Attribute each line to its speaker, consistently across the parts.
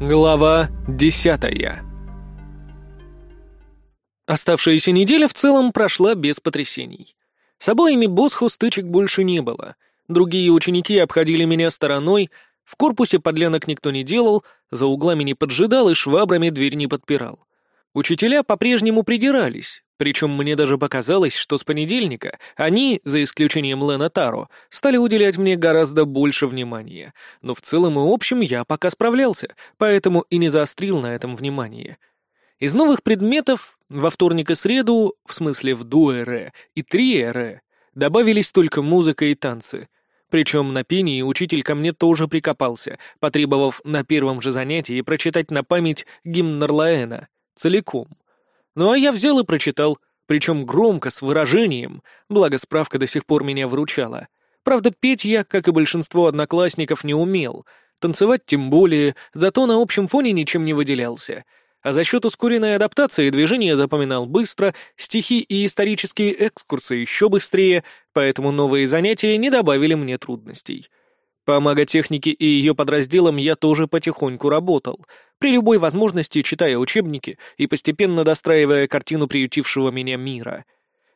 Speaker 1: Глава десятая Оставшаяся неделя в целом прошла без потрясений. С обоими Босху стычек больше не было. Другие ученики обходили меня стороной, в корпусе подлянок никто не делал, за углами не поджидал и швабрами дверь не подпирал. Учителя по-прежнему придирались, причем мне даже показалось, что с понедельника они, за исключением Лена Таро, стали уделять мне гораздо больше внимания. Но в целом и общем я пока справлялся, поэтому и не заострил на этом внимание. Из новых предметов во вторник и среду, в смысле в дуэре и триэре, добавились только музыка и танцы. Причем на пении учитель ко мне тоже прикопался, потребовав на первом же занятии прочитать на память гимн Нарлаэна целиком — ну а я взял и прочитал, причем громко, с выражением, благо справка до сих пор меня выручала. Правда, петь я, как и большинство одноклассников, не умел, танцевать тем более, зато на общем фоне ничем не выделялся. А за счет ускоренной адаптации движения запоминал быстро, стихи и исторические экскурсы еще быстрее, поэтому новые занятия не добавили мне трудностей. По маготехнике и ее подразделам я тоже потихоньку работал, при любой возможности читая учебники и постепенно достраивая картину приютившего меня мира.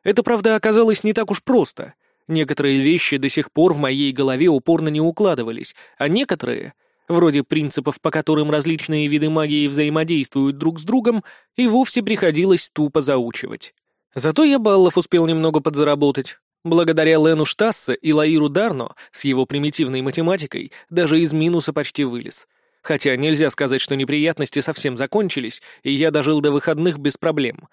Speaker 1: Это, правда, оказалось не так уж просто. Некоторые вещи до сих пор в моей голове упорно не укладывались, а некоторые, вроде принципов, по которым различные виды магии взаимодействуют друг с другом, и вовсе приходилось тупо заучивать. Зато я баллов успел немного подзаработать. Благодаря Лену Штассе и Лаиру Дарно с его примитивной математикой даже из минуса почти вылез. Хотя нельзя сказать, что неприятности совсем закончились, и я дожил до выходных без проблем.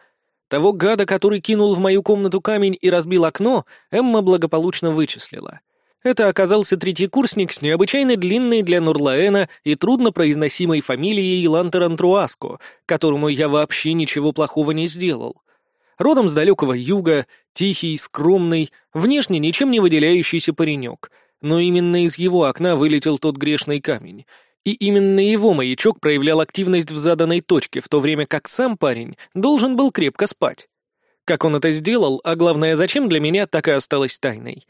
Speaker 1: Того гада, который кинул в мою комнату камень и разбил окно, Эмма благополучно вычислила. Это оказался третий курсник с необычайно длинной для Нурлаэна и труднопроизносимой фамилией Лантерантруаско, которому я вообще ничего плохого не сделал. Родом с далекого юга, тихий, скромный, внешне ничем не выделяющийся паренек. Но именно из его окна вылетел тот грешный камень. И именно его маячок проявлял активность в заданной точке, в то время как сам парень должен был крепко спать. Как он это сделал, а главное, зачем для меня, так и осталось тайной.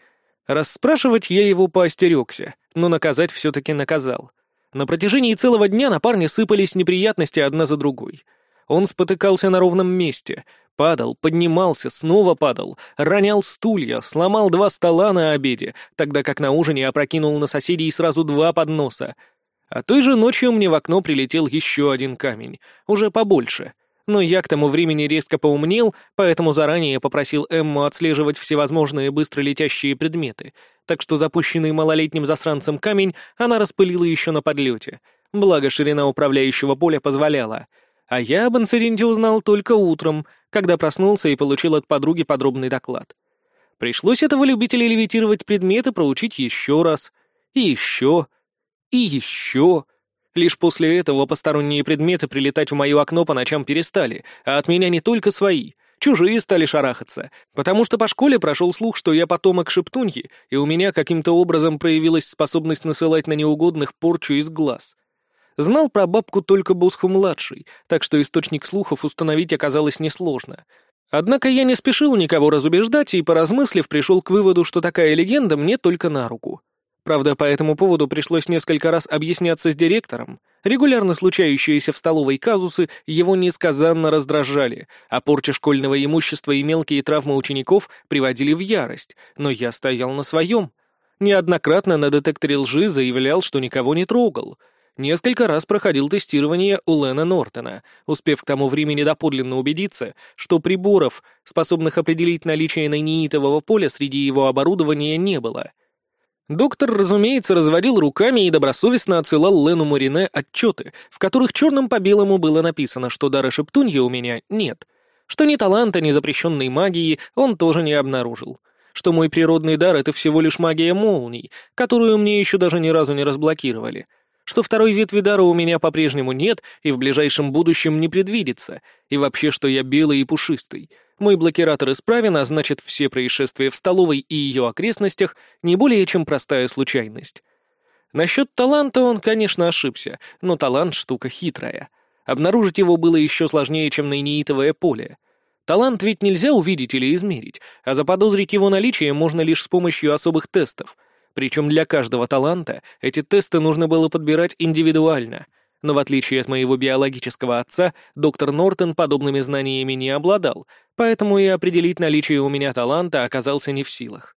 Speaker 1: Расспрашивать я его поостерегся, но наказать все-таки наказал. На протяжении целого дня на парня сыпались неприятности одна за другой. Он спотыкался на ровном месте, Падал, поднимался, снова падал, ронял стулья, сломал два стола на обеде, тогда как на ужине опрокинул на соседей сразу два подноса. А той же ночью мне в окно прилетел еще один камень, уже побольше. Но я к тому времени резко поумнел, поэтому заранее попросил Эмму отслеживать всевозможные быстро летящие предметы, так что запущенный малолетним засранцем камень она распылила еще на подлете. Благо ширина управляющего поля позволяла — а я об инциденте узнал только утром, когда проснулся и получил от подруги подробный доклад. Пришлось этого любителя левитировать предметы проучить еще раз. И еще. И еще. Лишь после этого посторонние предметы прилетать в мое окно по ночам перестали, а от меня не только свои. Чужие стали шарахаться, потому что по школе прошел слух, что я потомок шептуньи, и у меня каким-то образом проявилась способность насылать на неугодных порчу из глаз. Знал про бабку только Босху-младший, так что источник слухов установить оказалось несложно. Однако я не спешил никого разубеждать и, поразмыслив, пришел к выводу, что такая легенда мне только на руку. Правда, по этому поводу пришлось несколько раз объясняться с директором. Регулярно случающиеся в столовой казусы его несказанно раздражали, а порча школьного имущества и мелкие травмы учеников приводили в ярость, но я стоял на своем. Неоднократно на детекторе лжи заявлял, что никого не трогал — Несколько раз проходил тестирование у Лена Нортона, успев к тому времени доподлинно убедиться, что приборов, способных определить наличие нейнитового поля среди его оборудования, не было. Доктор, разумеется, разводил руками и добросовестно отсылал Лену Морине отчеты, в которых черным по белому было написано, что дара шептуньи у меня нет, что ни таланта, ни запрещенной магии он тоже не обнаружил, что мой природный дар — это всего лишь магия молний, которую мне еще даже ни разу не разблокировали — что второй ветви дара у меня по-прежнему нет и в ближайшем будущем не предвидится, и вообще, что я белый и пушистый. Мой блокиратор исправен, а значит, все происшествия в столовой и ее окрестностях не более чем простая случайность. Насчет таланта он, конечно, ошибся, но талант — штука хитрая. Обнаружить его было еще сложнее, чем нейнитовое поле. Талант ведь нельзя увидеть или измерить, а заподозрить его наличие можно лишь с помощью особых тестов — причем для каждого таланта эти тесты нужно было подбирать индивидуально. Но в отличие от моего биологического отца, доктор Нортон подобными знаниями не обладал, поэтому и определить наличие у меня таланта оказался не в силах.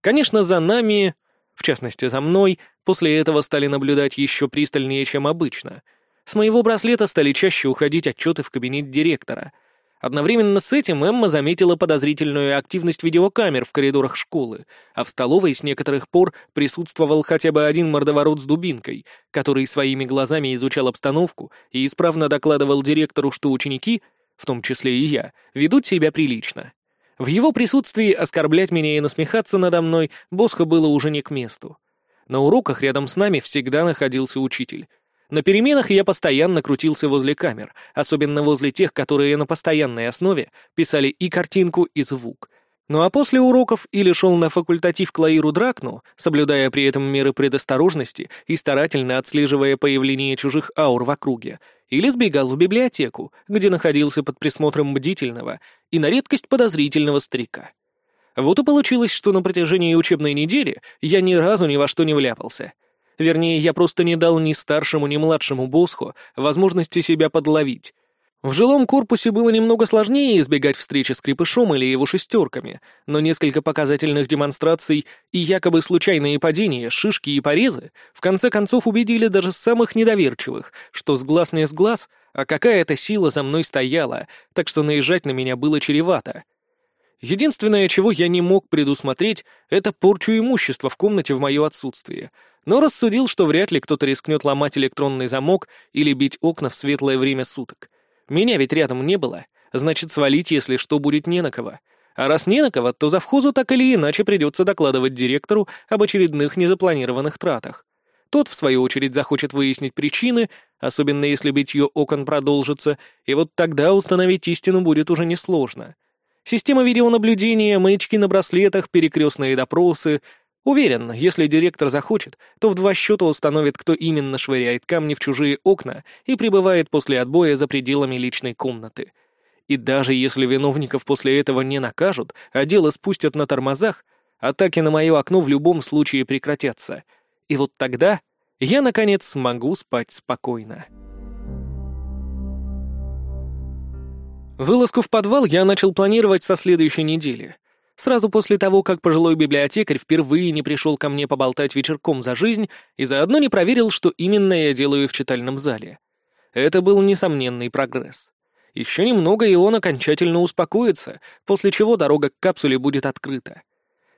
Speaker 1: Конечно, за нами, в частности за мной, после этого стали наблюдать еще пристальнее, чем обычно. С моего браслета стали чаще уходить отчеты в кабинет директора — Одновременно с этим Эмма заметила подозрительную активность видеокамер в коридорах школы, а в столовой с некоторых пор присутствовал хотя бы один мордоворот с дубинкой, который своими глазами изучал обстановку и исправно докладывал директору, что ученики, в том числе и я, ведут себя прилично. В его присутствии оскорблять меня и насмехаться надо мной Боско было уже не к месту. На уроках рядом с нами всегда находился учитель, на переменах я постоянно крутился возле камер, особенно возле тех, которые на постоянной основе писали и картинку, и звук. Ну а после уроков или шел на факультатив к Лаиру Дракну, соблюдая при этом меры предосторожности и старательно отслеживая появление чужих аур в округе, или сбегал в библиотеку, где находился под присмотром бдительного и на редкость подозрительного старика. Вот и получилось, что на протяжении учебной недели я ни разу ни во что не вляпался — Вернее, я просто не дал ни старшему, ни младшему Босху возможности себя подловить. В жилом корпусе было немного сложнее избегать встречи с крепышом или его шестерками, но несколько показательных демонстраций и якобы случайные падения, шишки и порезы в конце концов убедили даже самых недоверчивых, что с глаз не с глаз, а какая-то сила за мной стояла, так что наезжать на меня было чревато. Единственное, чего я не мог предусмотреть, это порчу имущества в комнате в мое отсутствие — но рассудил, что вряд ли кто-то рискнет ломать электронный замок или бить окна в светлое время суток. Меня ведь рядом не было, значит, свалить, если что, будет не на кого. А раз не на кого, то завхозу так или иначе придется докладывать директору об очередных незапланированных тратах. Тот, в свою очередь, захочет выяснить причины, особенно если битье окон продолжится, и вот тогда установить истину будет уже несложно. Система видеонаблюдения, маячки на браслетах, перекрестные допросы — Уверен, если директор захочет, то в два счета установит, кто именно швыряет камни в чужие окна и прибывает после отбоя за пределами личной комнаты. И даже если виновников после этого не накажут, а дело спустят на тормозах, атаки на мое окно в любом случае прекратятся. И вот тогда я, наконец, смогу спать спокойно. Вылазку в подвал я начал планировать со следующей недели. Сразу после того, как пожилой библиотекарь впервые не пришел ко мне поболтать вечерком за жизнь и заодно не проверил, что именно я делаю в читальном зале. Это был несомненный прогресс. Еще немного, и он окончательно успокоится, после чего дорога к капсуле будет открыта.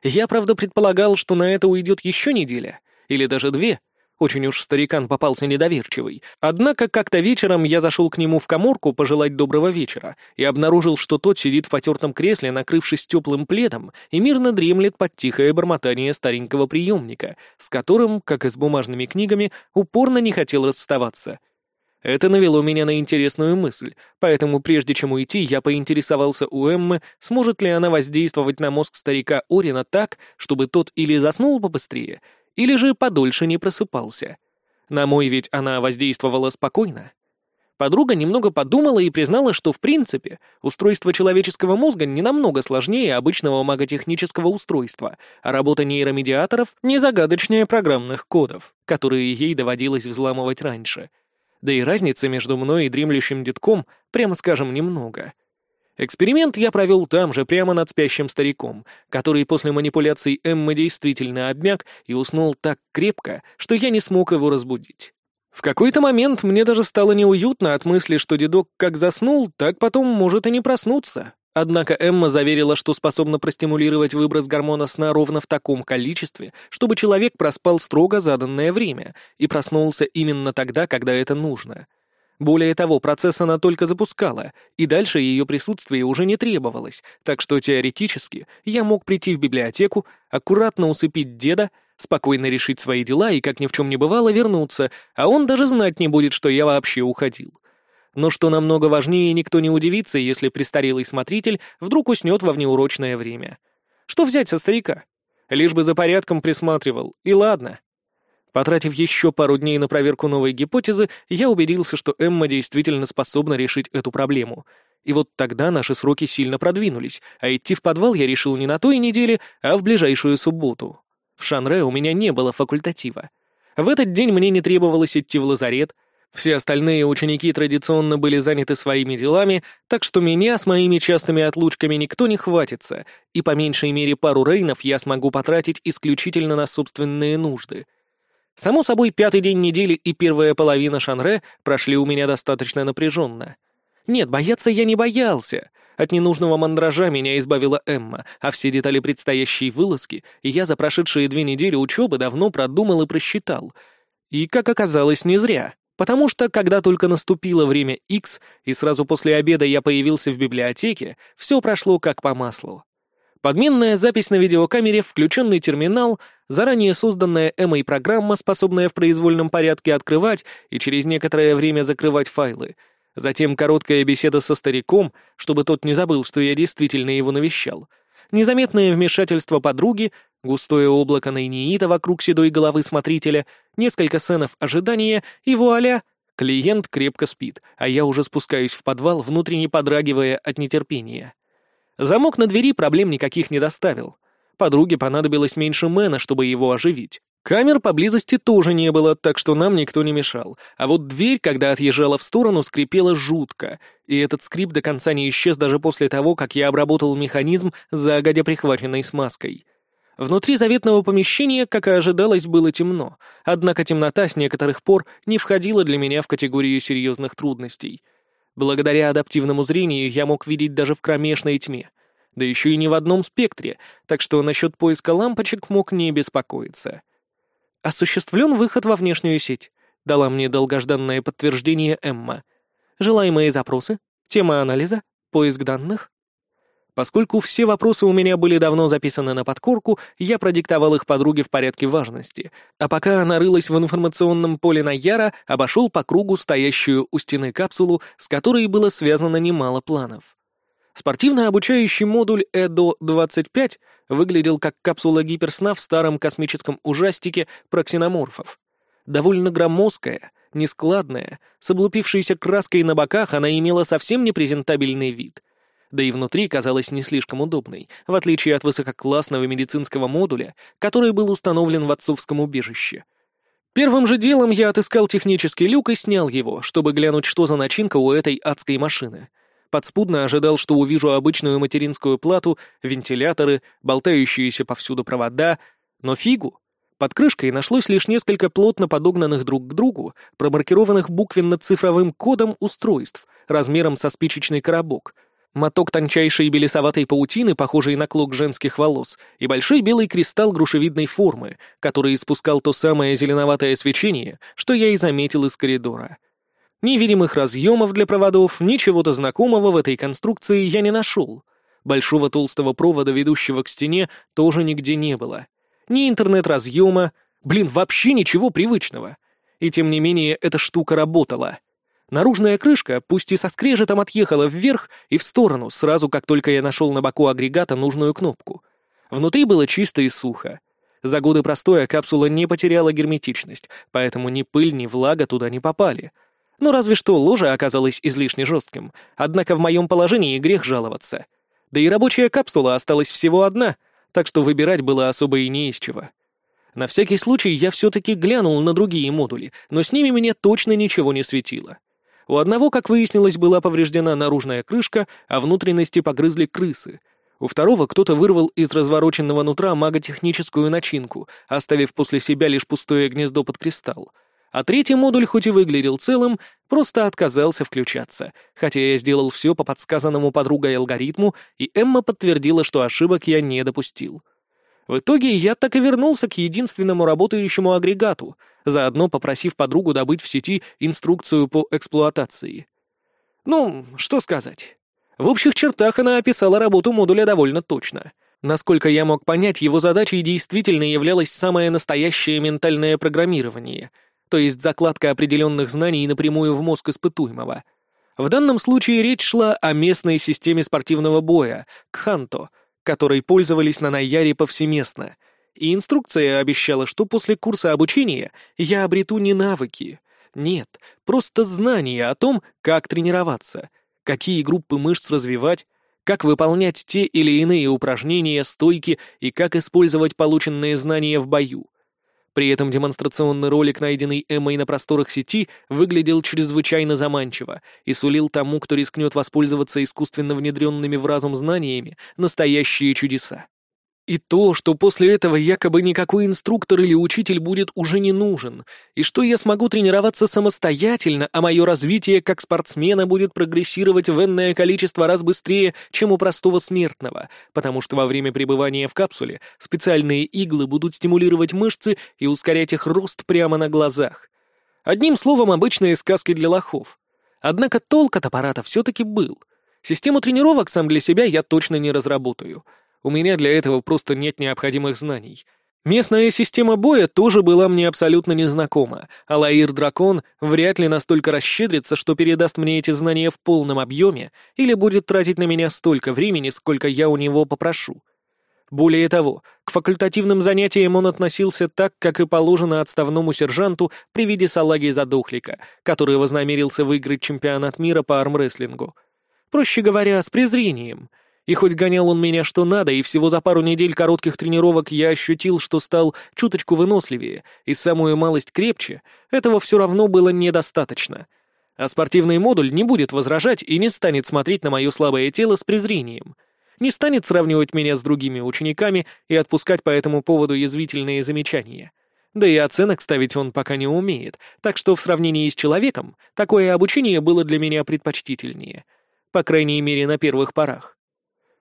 Speaker 1: Я, правда, предполагал, что на это уйдет еще неделя, или даже две — очень уж старикан попался недоверчивый. Однако как-то вечером я зашел к нему в коморку пожелать доброго вечера и обнаружил, что тот сидит в потертом кресле, накрывшись теплым пледом, и мирно дремлет под тихое бормотание старенького приемника, с которым, как и с бумажными книгами, упорно не хотел расставаться. Это навело меня на интересную мысль, поэтому прежде чем уйти, я поинтересовался у Эммы, сможет ли она воздействовать на мозг старика Орина так, чтобы тот или заснул побыстрее, или же подольше не просыпался. На мой ведь она воздействовала спокойно. Подруга немного подумала и признала, что в принципе устройство человеческого мозга не намного сложнее обычного маготехнического устройства, а работа нейромедиаторов не загадочнее программных кодов, которые ей доводилось взламывать раньше. Да и разницы между мной и дремлющим детком, прямо скажем, немного — Эксперимент я провел там же, прямо над спящим стариком, который после манипуляций Эммы действительно обмяк и уснул так крепко, что я не смог его разбудить. В какой-то момент мне даже стало неуютно от мысли, что дедок как заснул, так потом может и не проснуться. Однако Эмма заверила, что способна простимулировать выброс гормона сна ровно в таком количестве, чтобы человек проспал строго заданное время и проснулся именно тогда, когда это нужно — более того, процесс она только запускала, и дальше ее присутствие уже не требовалось, так что теоретически я мог прийти в библиотеку, аккуратно усыпить деда, спокойно решить свои дела и, как ни в чем не бывало, вернуться, а он даже знать не будет, что я вообще уходил. Но что намного важнее, никто не удивится, если престарелый смотритель вдруг уснет во внеурочное время. Что взять со старика? Лишь бы за порядком присматривал, и ладно. Потратив еще пару дней на проверку новой гипотезы, я убедился, что Эмма действительно способна решить эту проблему. И вот тогда наши сроки сильно продвинулись, а идти в подвал я решил не на той неделе, а в ближайшую субботу. В Шанре у меня не было факультатива. В этот день мне не требовалось идти в лазарет. Все остальные ученики традиционно были заняты своими делами, так что меня с моими частыми отлучками никто не хватится, и по меньшей мере пару рейнов я смогу потратить исключительно на собственные нужды. Само собой, пятый день недели и первая половина Шанре прошли у меня достаточно напряженно. Нет, бояться я не боялся. От ненужного мандража меня избавила Эмма, а все детали предстоящей вылазки я за прошедшие две недели учебы давно продумал и просчитал. И, как оказалось, не зря. Потому что, когда только наступило время X, и сразу после обеда я появился в библиотеке, все прошло как по маслу. Подменная запись на видеокамере, включенный терминал, заранее созданная Эммой программа, способная в произвольном порядке открывать и через некоторое время закрывать файлы, затем короткая беседа со стариком, чтобы тот не забыл, что я действительно его навещал, незаметное вмешательство подруги, Густое облако найниита вокруг седой головы смотрителя, несколько сценов ожидания, и вуаля! Клиент крепко спит, а я уже спускаюсь в подвал, внутренне подрагивая от нетерпения. Замок на двери проблем никаких не доставил. Подруге понадобилось меньше мэна, чтобы его оживить. Камер поблизости тоже не было, так что нам никто не мешал. А вот дверь, когда отъезжала в сторону, скрипела жутко, и этот скрип до конца не исчез даже после того, как я обработал механизм, загодя прихваченной смазкой. Внутри заветного помещения, как и ожидалось, было темно, однако темнота с некоторых пор не входила для меня в категорию серьезных трудностей. Благодаря адаптивному зрению я мог видеть даже в кромешной тьме, да еще и не в одном спектре, так что насчет поиска лампочек мог не беспокоиться. «Осуществлен выход во внешнюю сеть», — дала мне долгожданное подтверждение Эмма. «Желаемые запросы? Тема анализа? Поиск данных?» Поскольку все вопросы у меня были давно записаны на подкорку, я продиктовал их подруге в порядке важности, а пока она рылась в информационном поле Наяра, обошел по кругу стоящую у стены капсулу, с которой было связано немало планов. Спортивно-обучающий модуль ЭДО-25 выглядел как капсула гиперсна в старом космическом ужастике про ксеноморфов. Довольно громоздкая, нескладная, с облупившейся краской на боках она имела совсем непрезентабельный вид — да и внутри казалась не слишком удобной, в отличие от высококлассного медицинского модуля, который был установлен в отцовском убежище. Первым же делом я отыскал технический люк и снял его, чтобы глянуть, что за начинка у этой адской машины. Подспудно ожидал, что увижу обычную материнскую плату, вентиляторы, болтающиеся повсюду провода, но фигу. Под крышкой нашлось лишь несколько плотно подогнанных друг к другу, промаркированных буквенно-цифровым кодом устройств, размером со спичечный коробок, моток тончайшей белесоватой паутины, похожей на клок женских волос, и большой белый кристалл грушевидной формы, который испускал то самое зеленоватое свечение, что я и заметил из коридора. Ни видимых разъемов для проводов, ни чего-то знакомого в этой конструкции я не нашел. Большого толстого провода, ведущего к стене, тоже нигде не было. Ни интернет-разъема, блин, вообще ничего привычного. И тем не менее эта штука работала — Наружная крышка, пусть и со скрежетом, отъехала вверх и в сторону, сразу как только я нашел на боку агрегата нужную кнопку. Внутри было чисто и сухо. За годы простоя капсула не потеряла герметичность, поэтому ни пыль, ни влага туда не попали. Ну, разве что ложе оказалось излишне жестким, однако в моем положении грех жаловаться. Да и рабочая капсула осталась всего одна, так что выбирать было особо и не из чего. На всякий случай я все-таки глянул на другие модули, но с ними мне точно ничего не светило. У одного, как выяснилось, была повреждена наружная крышка, а внутренности погрызли крысы. У второго кто-то вырвал из развороченного нутра маготехническую начинку, оставив после себя лишь пустое гнездо под кристалл. А третий модуль, хоть и выглядел целым, просто отказался включаться, хотя я сделал все по подсказанному подругой алгоритму, и Эмма подтвердила, что ошибок я не допустил. В итоге я так и вернулся к единственному работающему агрегату, заодно попросив подругу добыть в сети инструкцию по эксплуатации. Ну, что сказать. В общих чертах она описала работу модуля довольно точно. Насколько я мог понять, его задачей действительно являлось самое настоящее ментальное программирование, то есть закладка определенных знаний напрямую в мозг испытуемого. В данном случае речь шла о местной системе спортивного боя, Кханто — которой пользовались на Найяре повсеместно, и инструкция обещала, что после курса обучения я обрету не навыки, нет, просто знания о том, как тренироваться, какие группы мышц развивать, как выполнять те или иные упражнения, стойки и как использовать полученные знания в бою. При этом демонстрационный ролик, найденный Эммой на просторах сети, выглядел чрезвычайно заманчиво и сулил тому, кто рискнет воспользоваться искусственно внедренными в разум знаниями, настоящие чудеса. И то, что после этого якобы никакой инструктор или учитель будет уже не нужен, и что я смогу тренироваться самостоятельно, а мое развитие как спортсмена будет прогрессировать в энное количество раз быстрее, чем у простого смертного, потому что во время пребывания в капсуле специальные иглы будут стимулировать мышцы и ускорять их рост прямо на глазах. Одним словом, обычные сказки для лохов. Однако толк от аппарата все-таки был. Систему тренировок сам для себя я точно не разработаю — у меня для этого просто нет необходимых знаний. Местная система боя тоже была мне абсолютно незнакома, а Лаир-дракон вряд ли настолько расщедрится, что передаст мне эти знания в полном объеме или будет тратить на меня столько времени, сколько я у него попрошу. Более того, к факультативным занятиям он относился так, как и положено отставному сержанту при виде салаги задохлика, который вознамерился выиграть чемпионат мира по армрестлингу. Проще говоря, с презрением — и хоть гонял он меня что надо, и всего за пару недель коротких тренировок я ощутил, что стал чуточку выносливее и самую малость крепче, этого все равно было недостаточно. А спортивный модуль не будет возражать и не станет смотреть на мое слабое тело с презрением. Не станет сравнивать меня с другими учениками и отпускать по этому поводу язвительные замечания. Да и оценок ставить он пока не умеет, так что в сравнении с человеком такое обучение было для меня предпочтительнее. По крайней мере, на первых порах.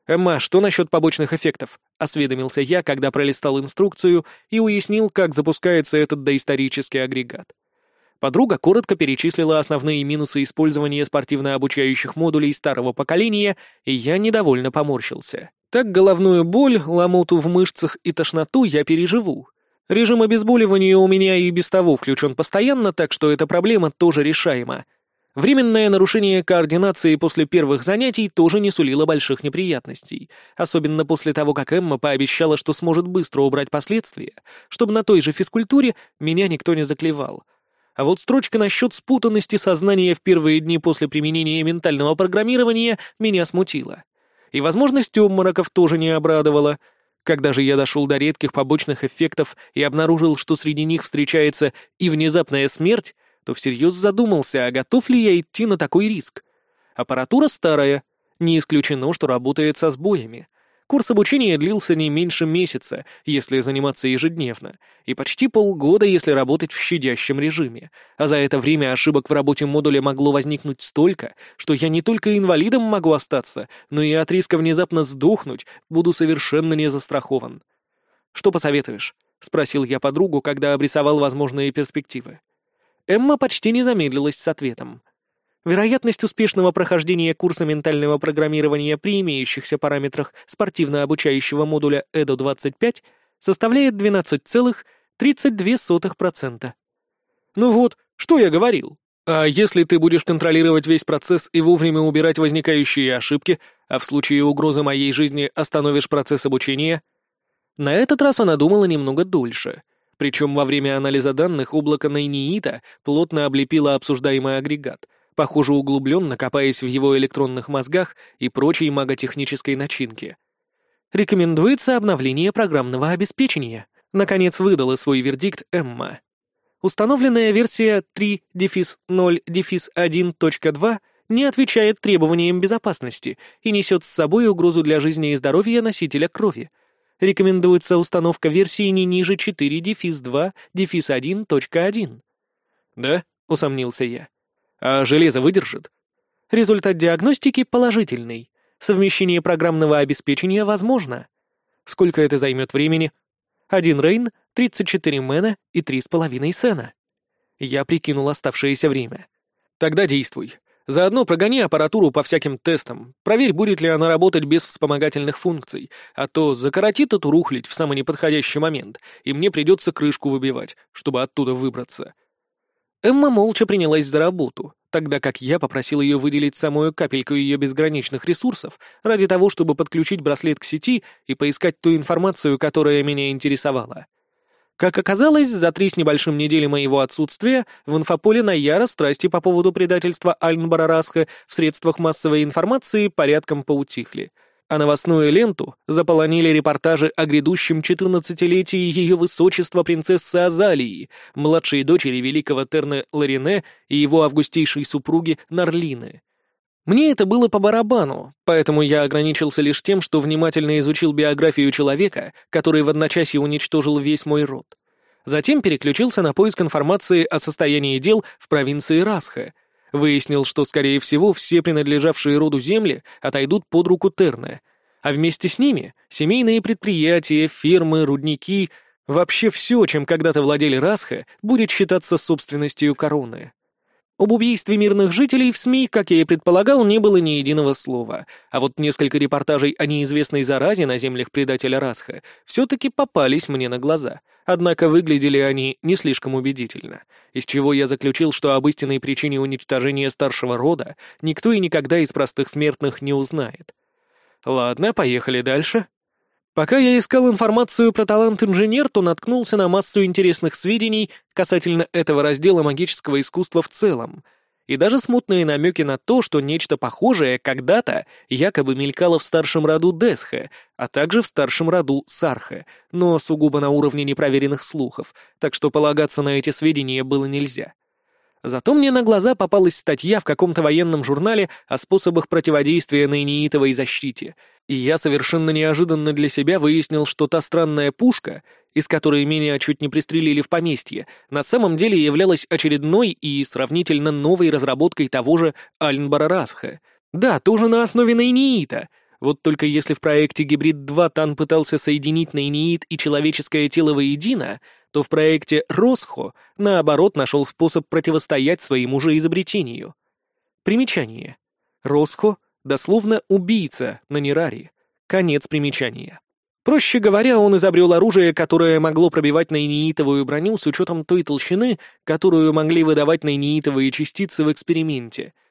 Speaker 1: «Эмма, что насчет побочных эффектов?» — осведомился я, когда пролистал инструкцию и уяснил, как запускается этот доисторический агрегат. Подруга коротко перечислила основные минусы использования спортивно-обучающих модулей старого поколения, и я недовольно поморщился. Так головную боль, ломоту в мышцах и тошноту я переживу. Режим обезболивания у меня и без того включен постоянно, так что эта проблема тоже решаема. Временное нарушение координации после первых занятий тоже не сулило больших неприятностей, особенно после того, как Эмма пообещала, что сможет быстро убрать последствия, чтобы на той же физкультуре меня никто не заклевал. А вот строчка насчет спутанности сознания в первые дни после применения ментального программирования меня смутила. И возможность обмороков тоже не обрадовала. Когда же я дошел до редких побочных эффектов и обнаружил, что среди них встречается и внезапная смерть, то всерьез задумался, а готов ли я идти на такой риск. Аппаратура старая, не исключено, что работает со сбоями. Курс обучения длился не меньше месяца, если заниматься ежедневно, и почти полгода, если работать в щадящем режиме. А за это время ошибок в работе модуля могло возникнуть столько, что я не только инвалидом могу остаться, но и от риска внезапно сдохнуть буду совершенно не застрахован. «Что посоветуешь?» — спросил я подругу, когда обрисовал возможные перспективы. Эмма почти не замедлилась с ответом. Вероятность успешного прохождения курса ментального программирования при имеющихся параметрах спортивно-обучающего модуля ЭДО-25 составляет 12,32%. Ну вот, что я говорил. А если ты будешь контролировать весь процесс и вовремя убирать возникающие ошибки, а в случае угрозы моей жизни остановишь процесс обучения? На этот раз она думала немного дольше — причем во время анализа данных облако Найниита плотно облепило обсуждаемый агрегат, похоже углубленно копаясь в его электронных мозгах и прочей маготехнической начинке. Рекомендуется обновление программного обеспечения. Наконец выдала свой вердикт Эмма. Установленная версия 3.0.1.2 не отвечает требованиям безопасности и несет с собой угрозу для жизни и здоровья носителя крови, Рекомендуется установка версии не ниже 4-2-1.1. «Да?» — усомнился я. «А железо выдержит?» Результат диагностики положительный. Совмещение программного обеспечения возможно. Сколько это займет времени? Один рейн, 34 мэна и 3,5 сена. Я прикинул оставшееся время. Тогда действуй. Заодно прогони аппаратуру по всяким тестам, проверь, будет ли она работать без вспомогательных функций, а то закоротит эту рухлить в самый неподходящий момент, и мне придется крышку выбивать, чтобы оттуда выбраться. Эмма молча принялась за работу, тогда как я попросил ее выделить самую капельку ее безграничных ресурсов ради того, чтобы подключить браслет к сети и поискать ту информацию, которая меня интересовала. Как оказалось, за три с небольшим недели моего отсутствия в инфополе Наяра страсти по поводу предательства Альнбара Расха в средствах массовой информации порядком поутихли. а новостную ленту заполонили репортажи о грядущем 14-летии ее высочества принцессы Азалии, младшей дочери великого Терне Ларине и его августейшей супруги Нарлины. Мне это было по барабану, поэтому я ограничился лишь тем, что внимательно изучил биографию человека, который в одночасье уничтожил весь мой род. Затем переключился на поиск информации о состоянии дел в провинции Расха. Выяснил, что, скорее всего, все принадлежавшие роду земли отойдут под руку Терна, а вместе с ними семейные предприятия, фирмы, рудники, вообще все, чем когда-то владели Расха, будет считаться собственностью короны. Об убийстве мирных жителей в СМИ, как я и предполагал, не было ни единого слова, а вот несколько репортажей о неизвестной заразе на землях предателя Расха все-таки попались мне на глаза, однако выглядели они не слишком убедительно, из чего я заключил, что об истинной причине уничтожения старшего рода никто и никогда из простых смертных не узнает. Ладно, поехали дальше. Пока я искал информацию про талант-инженер, то наткнулся на массу интересных сведений касательно этого раздела магического искусства в целом, и даже смутные намеки на то, что нечто похожее когда-то якобы мелькало в старшем роду Десха, а также в старшем роду Сарха, но сугубо на уровне непроверенных слухов, так что полагаться на эти сведения было нельзя. Зато мне на глаза попалась статья в каком-то военном журнале о способах противодействия наиниитовой защите, и я совершенно неожиданно для себя выяснил, что та странная пушка, из которой меня чуть не пристрелили в поместье, на самом деле являлась очередной и сравнительно новой разработкой того же Альнбара Расха. Да, тоже на основе наиниита — вот только если в проекте «Гибрид-2» Тан пытался соединить наиниит и человеческое тело воедино, то в проекте «Росхо» наоборот нашел способ противостоять своему же изобретению. Примечание. Росхо — дословно «убийца» на Нераре. Конец примечания. Проще говоря, он изобрел оружие, которое могло пробивать наиниитовую броню с учетом той толщины, которую могли выдавать наиниитовые частицы в эксперименте —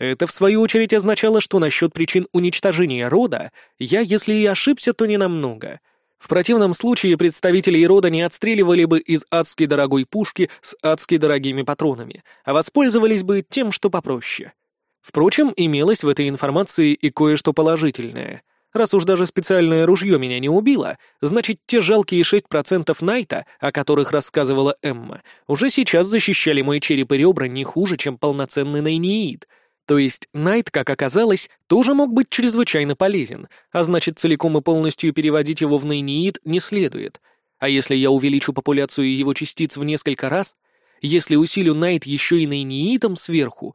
Speaker 1: это, в свою очередь, означало, что насчет причин уничтожения рода я, если и ошибся, то не намного. В противном случае представителей рода не отстреливали бы из адски дорогой пушки с адски дорогими патронами, а воспользовались бы тем, что попроще. Впрочем, имелось в этой информации и кое-что положительное. Раз уж даже специальное ружье меня не убило, значит, те жалкие 6% Найта, о которых рассказывала Эмма, уже сейчас защищали мой череп и ребра не хуже, чем полноценный Найниид — то есть Найт, как оказалось, тоже мог быть чрезвычайно полезен, а значит, целиком и полностью переводить его в Найниит не следует. А если я увеличу популяцию его частиц в несколько раз, если усилю Найт еще и Найниитом сверху,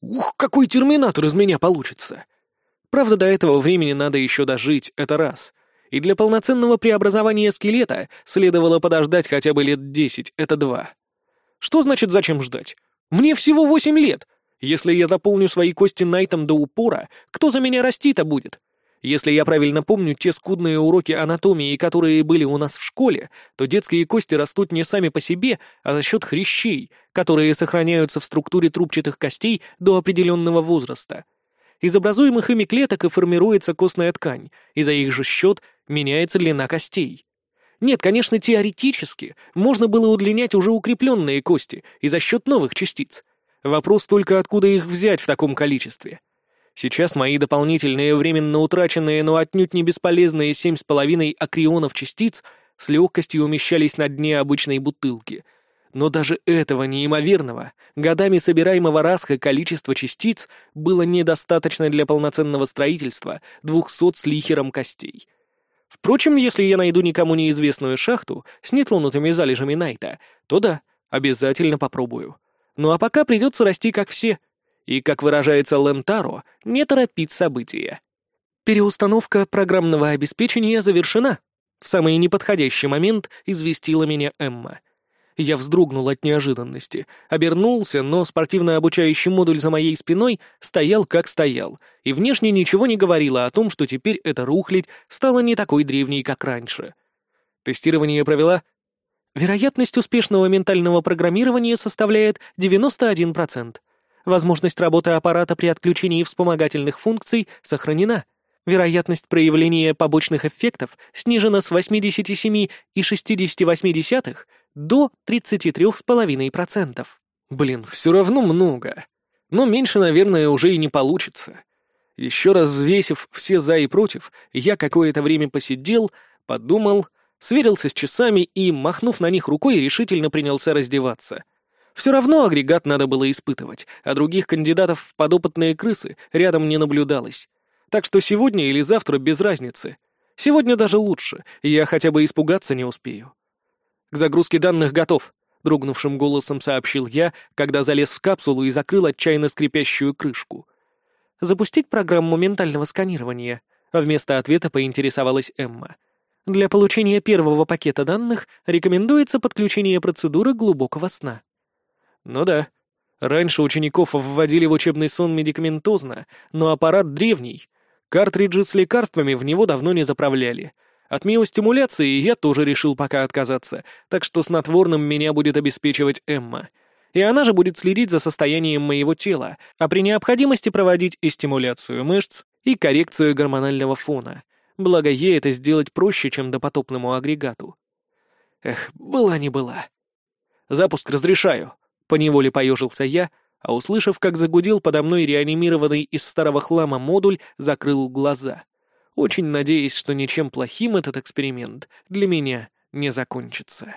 Speaker 1: ух, какой терминатор из меня получится! Правда, до этого времени надо еще дожить, это раз. И для полноценного преобразования скелета следовало подождать хотя бы лет десять, это два. Что значит зачем ждать? Мне всего восемь лет, если я заполню свои кости найтом до упора, кто за меня расти-то будет? Если я правильно помню те скудные уроки анатомии, которые были у нас в школе, то детские кости растут не сами по себе, а за счет хрящей, которые сохраняются в структуре трубчатых костей до определенного возраста. Из образуемых ими клеток и формируется костная ткань, и за их же счет меняется длина костей. Нет, конечно, теоретически можно было удлинять уже укрепленные кости и за счет новых частиц, Вопрос только, откуда их взять в таком количестве. Сейчас мои дополнительные временно утраченные, но отнюдь не бесполезные семь с половиной акрионов частиц с легкостью умещались на дне обычной бутылки. Но даже этого неимоверного, годами собираемого Расха количества частиц было недостаточно для полноценного строительства двухсот с лихером костей. Впрочем, если я найду никому неизвестную шахту с нетронутыми залежами Найта, то да, обязательно попробую. Ну а пока придется расти как все. И, как выражается Лентаро, не торопить события. Переустановка программного обеспечения завершена. В самый неподходящий момент известила меня Эмма. Я вздрогнул от неожиданности, обернулся, но спортивно-обучающий модуль за моей спиной стоял как стоял, и внешне ничего не говорило о том, что теперь эта рухлядь стала не такой древней, как раньше. Тестирование провела Вероятность успешного ментального программирования составляет 91%. Возможность работы аппарата при отключении вспомогательных функций сохранена. Вероятность проявления побочных эффектов снижена с 87,68 до 33,5%. Блин, все равно много. Но меньше, наверное, уже и не получится. Еще раз взвесив все «за» и «против», я какое-то время посидел, подумал, сверился с часами и, махнув на них рукой, решительно принялся раздеваться. Все равно агрегат надо было испытывать, а других кандидатов в подопытные крысы рядом не наблюдалось. Так что сегодня или завтра без разницы. Сегодня даже лучше, я хотя бы испугаться не успею. К загрузке данных готов, дрогнувшим голосом сообщил я, когда залез в капсулу и закрыл отчаянно скрипящую крышку. Запустить программу ментального сканирования, вместо ответа поинтересовалась Эмма. Для получения первого пакета данных рекомендуется подключение процедуры глубокого сна. Ну да. Раньше учеников вводили в учебный сон медикаментозно, но аппарат древний. Картриджи с лекарствами в него давно не заправляли. От миостимуляции я тоже решил пока отказаться, так что снотворным меня будет обеспечивать Эмма. И она же будет следить за состоянием моего тела, а при необходимости проводить и стимуляцию мышц, и коррекцию гормонального фона — благо ей это сделать проще, чем допотопному агрегату. Эх, была не была. «Запуск разрешаю», — поневоле поежился я, а услышав, как загудел подо мной реанимированный из старого хлама модуль, закрыл глаза, очень надеясь, что ничем плохим этот эксперимент для меня не закончится.